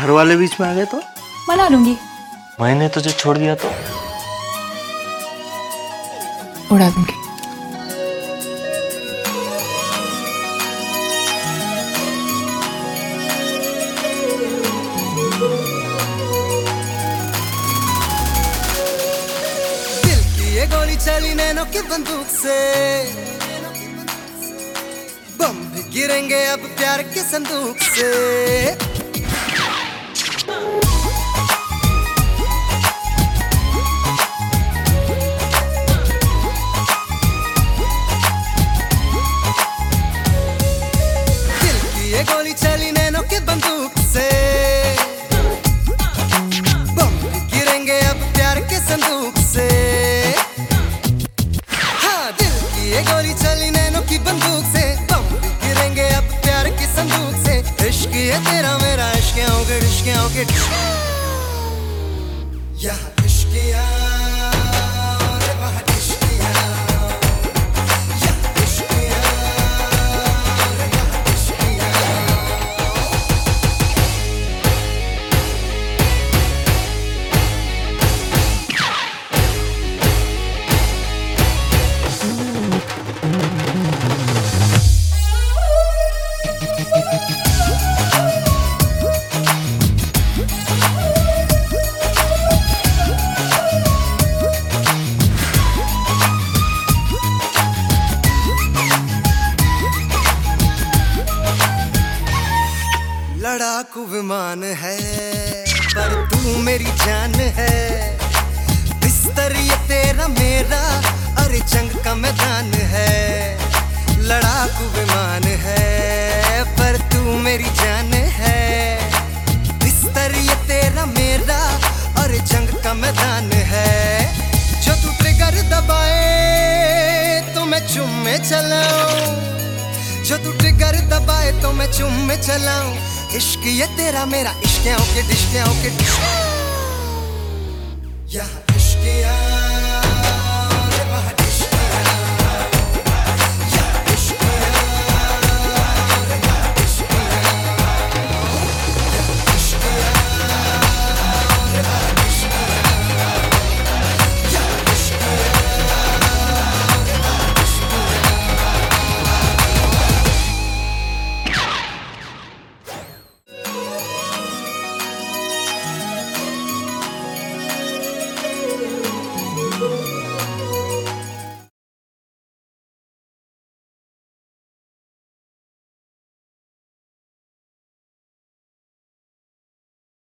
घर वाले बीच में आ गए तो? मना लूँगी। मैंने तुझे छोड़ दिया तो? उड़ा दूँगी। दिल की ये गोली चली नैनों की बंदूक से। बम भी गिरेंगे अब प्यार के संदूक से। संदूक से। इश्क ये तेरा मेरा इश्क आओगे इश्क आओगे या इश्किया और लड़ाकू विमान है, पर तू मेरी जान है। बिस्तर ये तेरा मेरा, अरे जंग का मैदान है। लड़ाकू विमान है, पर तू मेरी जान है। बिस्तर ये तेरा मेरा, अरे जंग का मैदान है। जो तू ट्रिगर दबाए तो मैं चुम्मे चलाऊं। जो तू ट्रिगर दबाए तो मैं चुम में चलाऊं। इश्क ये तेरा मेरा, इश्क के डिश्क के यहाँ।